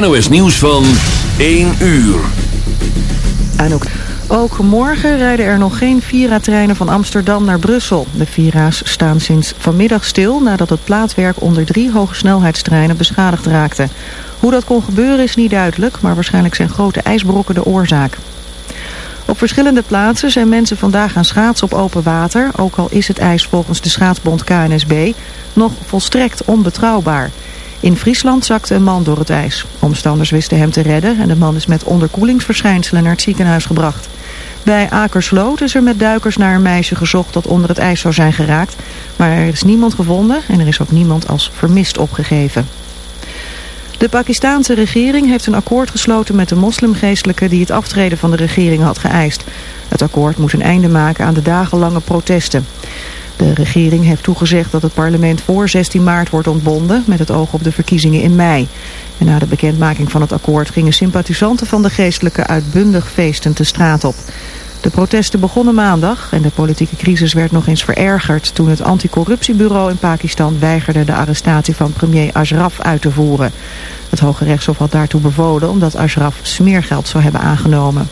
NOS nieuws van 1 uur. En ook, ook morgen rijden er nog geen Vira-treinen van Amsterdam naar Brussel. De Vira's staan sinds vanmiddag stil nadat het plaatwerk onder drie hogesnelheidstreinen beschadigd raakte. Hoe dat kon gebeuren is niet duidelijk, maar waarschijnlijk zijn grote ijsbrokken de oorzaak. Op verschillende plaatsen zijn mensen vandaag gaan schaatsen op open water, ook al is het ijs volgens de schaatsbond KNSB nog volstrekt onbetrouwbaar. In Friesland zakte een man door het ijs. Omstanders wisten hem te redden en de man is met onderkoelingsverschijnselen naar het ziekenhuis gebracht. Bij Akersloot is er met duikers naar een meisje gezocht dat onder het ijs zou zijn geraakt. Maar er is niemand gevonden en er is ook niemand als vermist opgegeven. De Pakistanse regering heeft een akkoord gesloten met de moslimgeestelijke die het aftreden van de regering had geëist. Het akkoord moet een einde maken aan de dagenlange protesten. De regering heeft toegezegd dat het parlement voor 16 maart wordt ontbonden met het oog op de verkiezingen in mei. En na de bekendmaking van het akkoord gingen sympathisanten van de geestelijke uitbundig feestend de straat op. De protesten begonnen maandag en de politieke crisis werd nog eens verergerd toen het anticorruptiebureau in Pakistan weigerde de arrestatie van premier Ashraf uit te voeren. Het Hoge Rechtshof had daartoe bevolen omdat Ashraf smeergeld zou hebben aangenomen.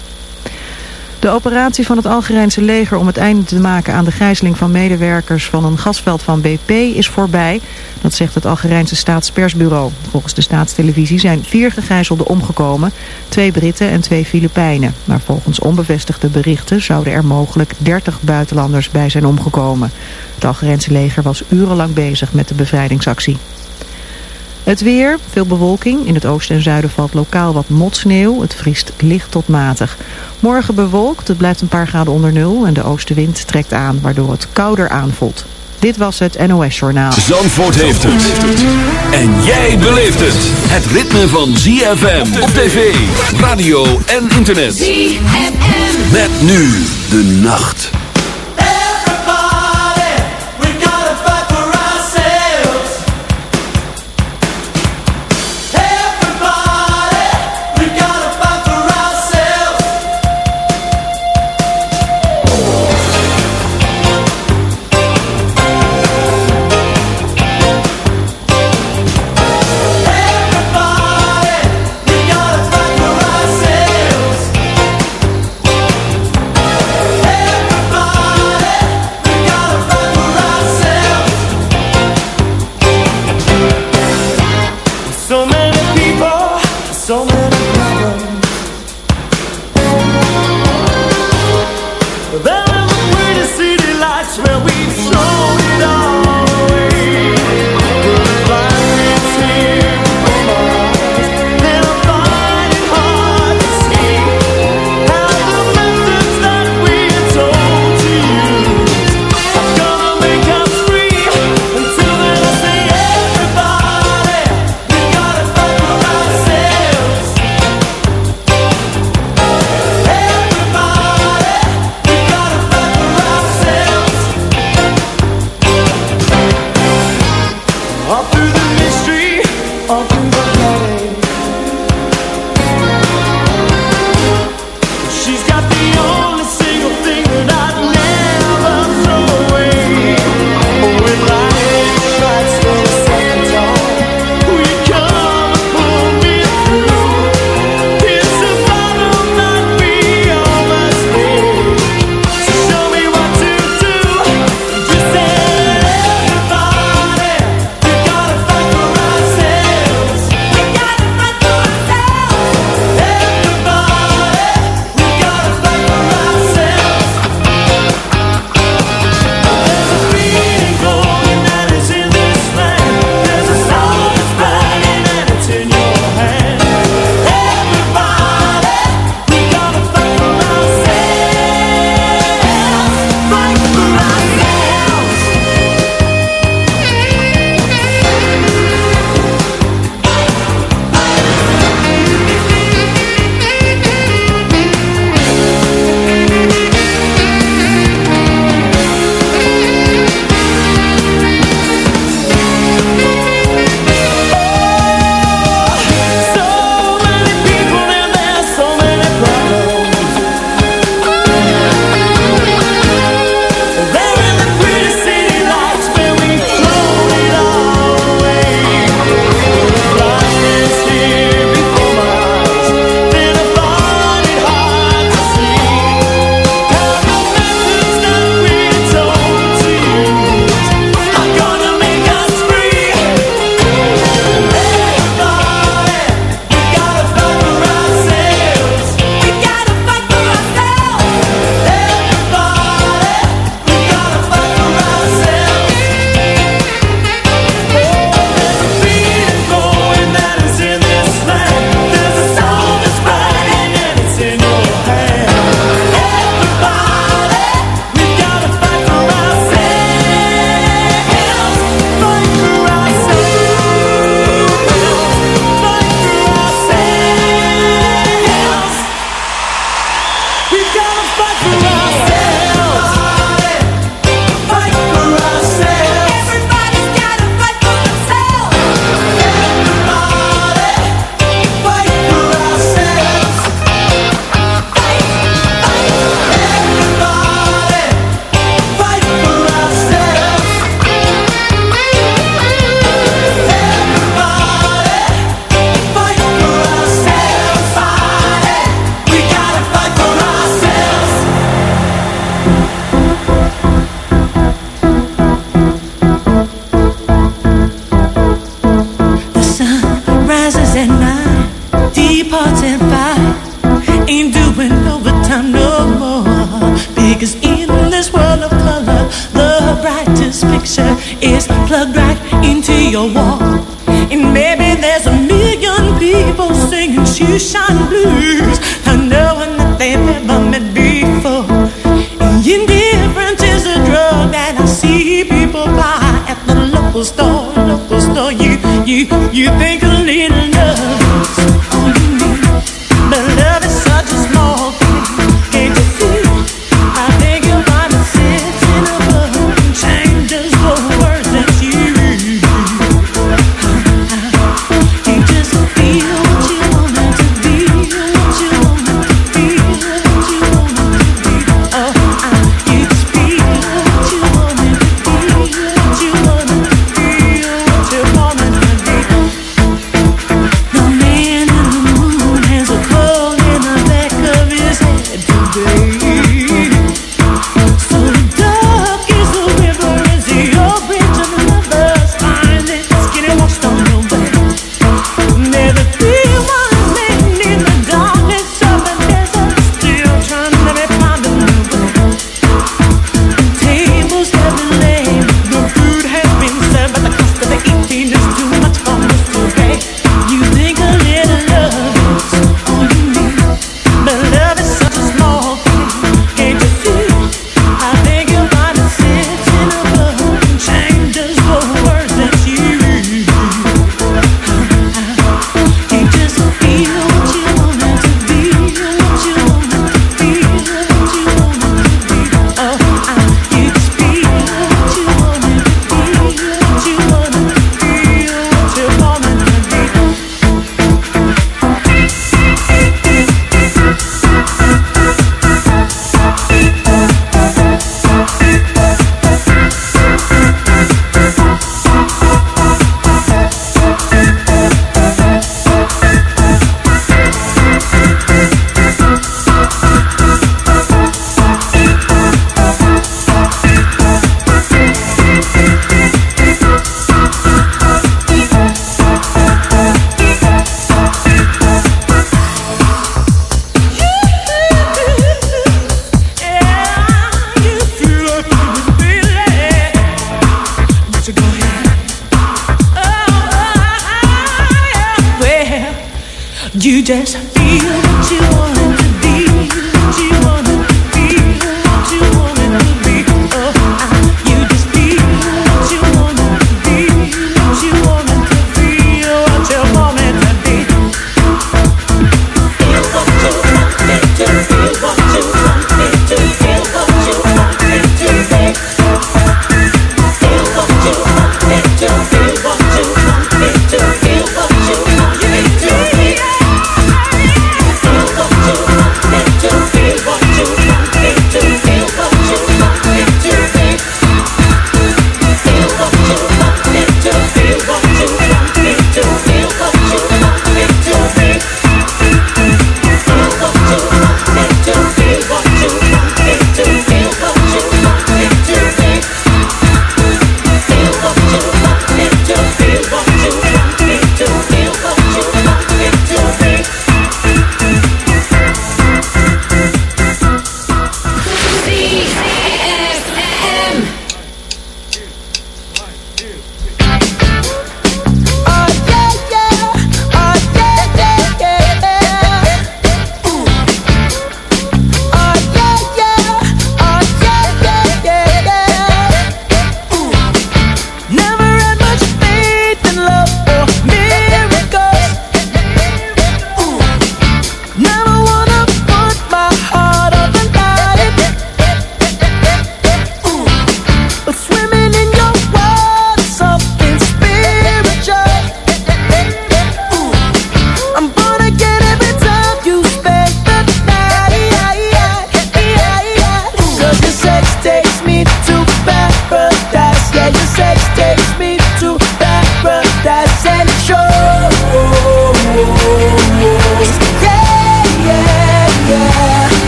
De operatie van het Algerijnse leger om het einde te maken aan de gijzeling van medewerkers van een gasveld van BP is voorbij. Dat zegt het Algerijnse staatspersbureau. Volgens de staatstelevisie zijn vier gegijzelden omgekomen, twee Britten en twee Filipijnen. Maar volgens onbevestigde berichten zouden er mogelijk 30 buitenlanders bij zijn omgekomen. Het Algerijnse leger was urenlang bezig met de bevrijdingsactie. Het weer, veel bewolking. In het oosten en zuiden valt lokaal wat motsneeuw. Het vriest licht tot matig. Morgen bewolkt, het blijft een paar graden onder nul en de oostenwind trekt aan, waardoor het kouder aanvoelt. Dit was het NOS Journaal. Zandvoort heeft het. En jij beleeft het. Het ritme van ZFM op tv, radio en internet. ZFM. Met nu de nacht.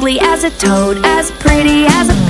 ugly as a toad, as pretty as a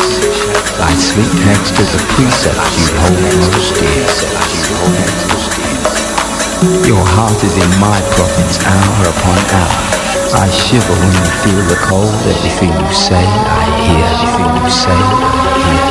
Thy sweet text is a precept you hold most dear. Your heart is in my province hour upon hour. I shiver when you feel the cold. Everything you say, I hear. Everything you say, I hear.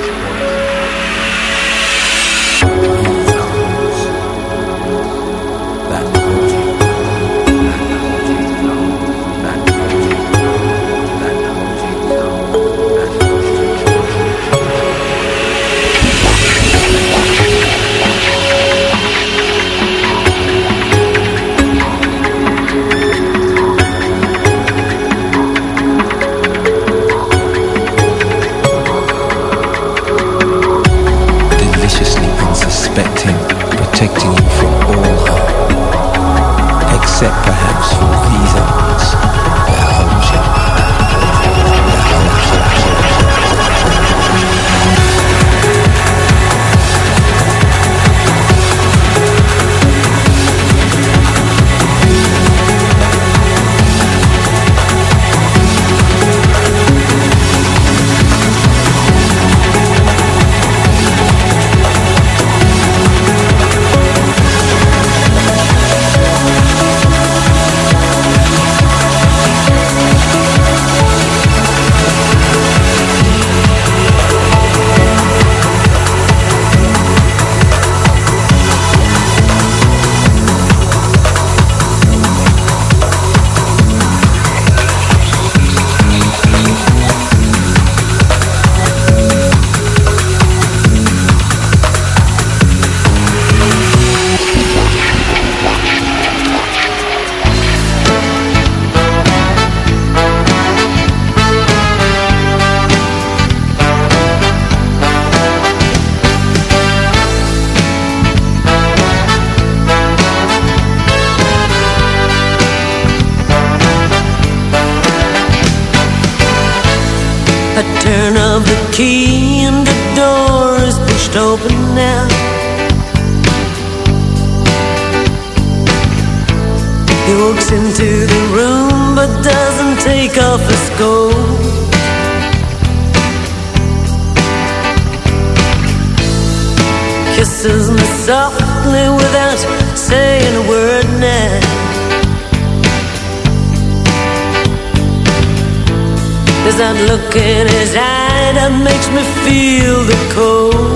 that look in his eye that makes me feel the cold.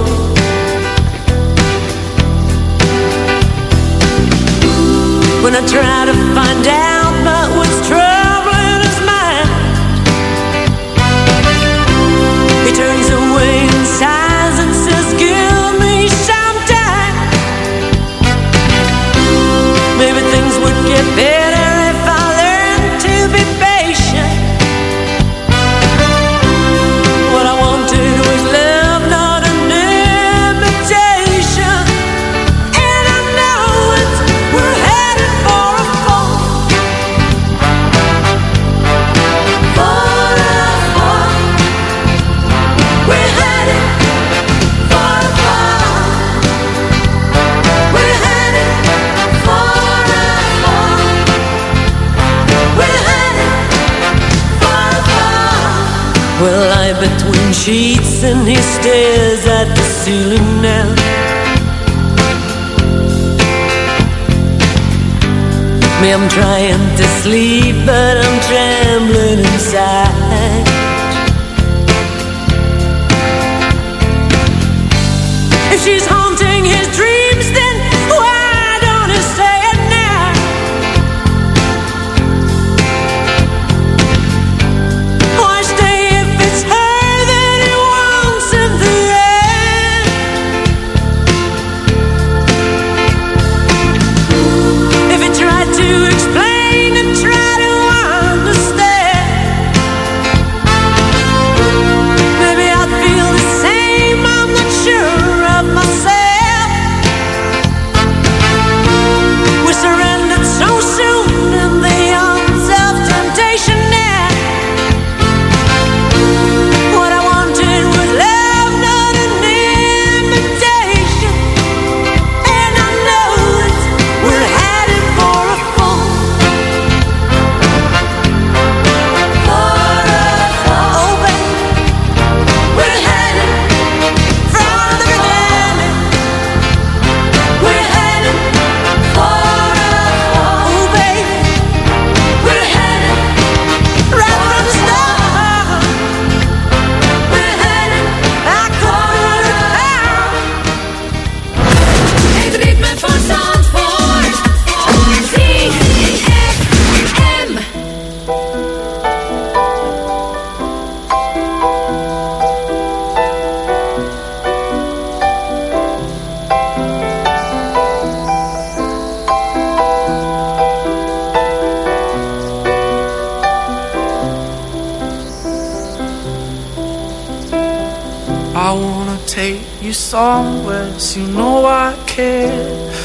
Well, I between sheets and he stares at the ceiling now. Me, I'm trying to sleep, but I'm trembling inside. If she's haunting his dreams,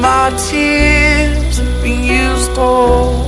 my tears be used all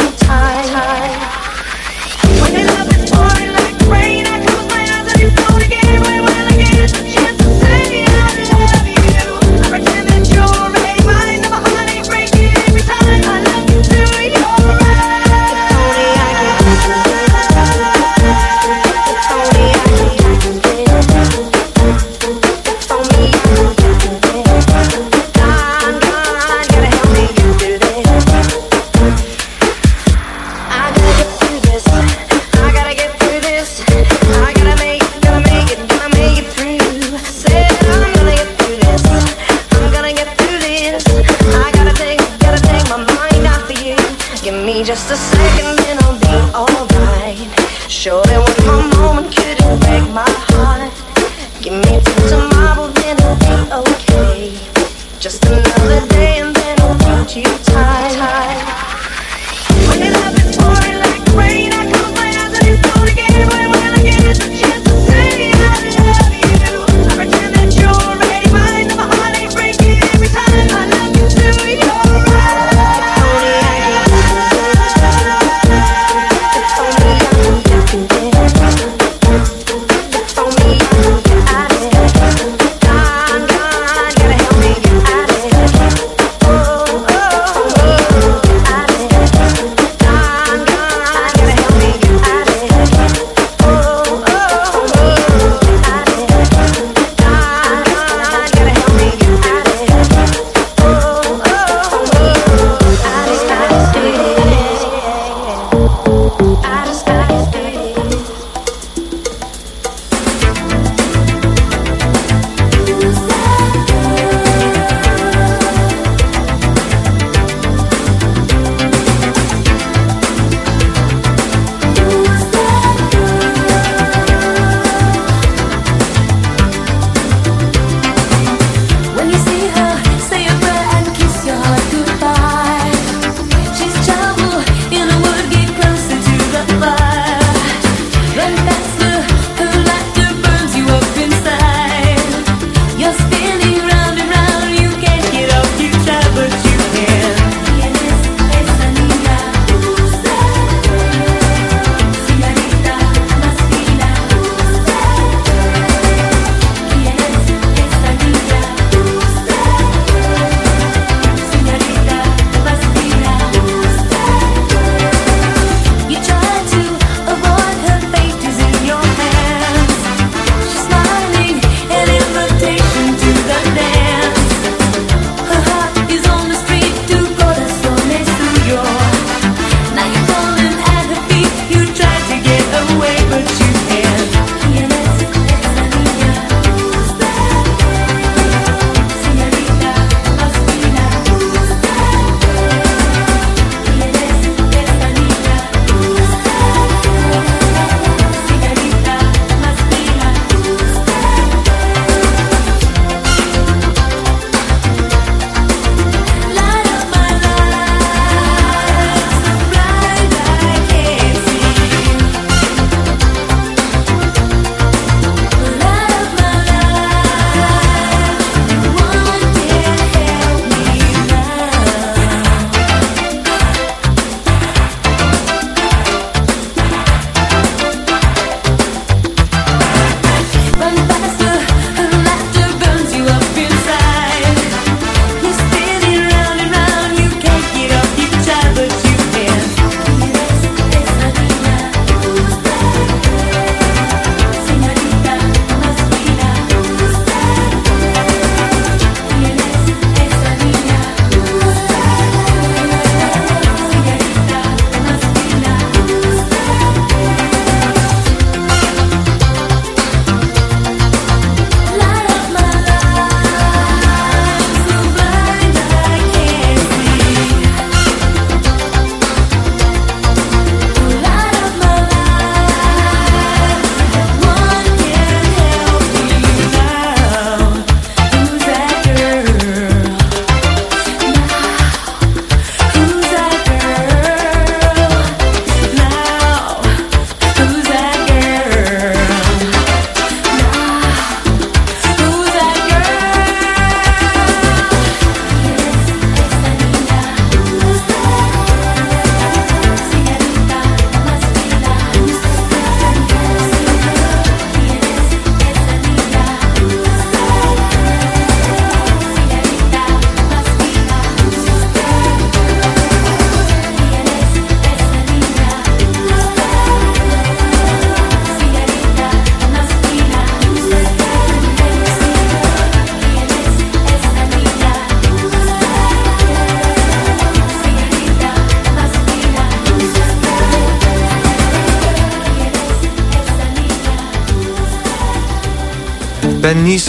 time.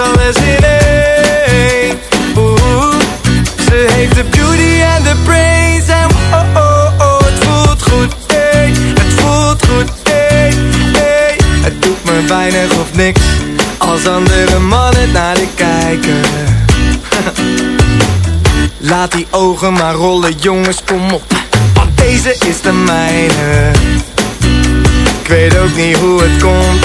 Alles, in ze heeft de beauty en de brains en oh, oh, oh, het voelt goed, het voelt goed, hey. Het doet me weinig of niks als andere mannen naar de kijken. Laat die ogen maar rollen, jongens, kom op. Want deze is de mijne. Ik weet ook niet hoe het komt.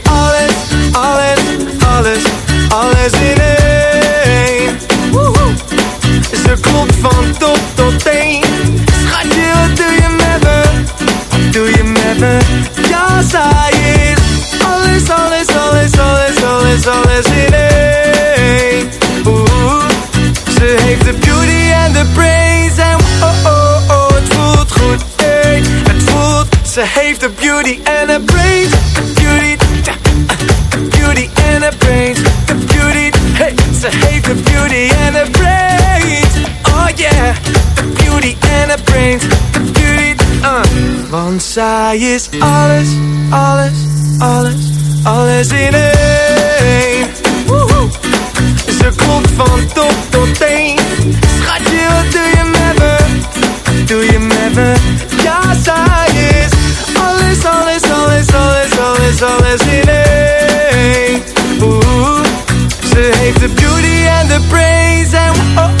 Zij is alles, alles, alles, alles in één. Woehoe. Ze klopt van top tot teen. Schatje, wat doe je met me? Doe je met me? Ja, zij is alles, alles, alles, alles, alles, alles in één. Oeh, ze heeft de beauty en de brains en oh, oh,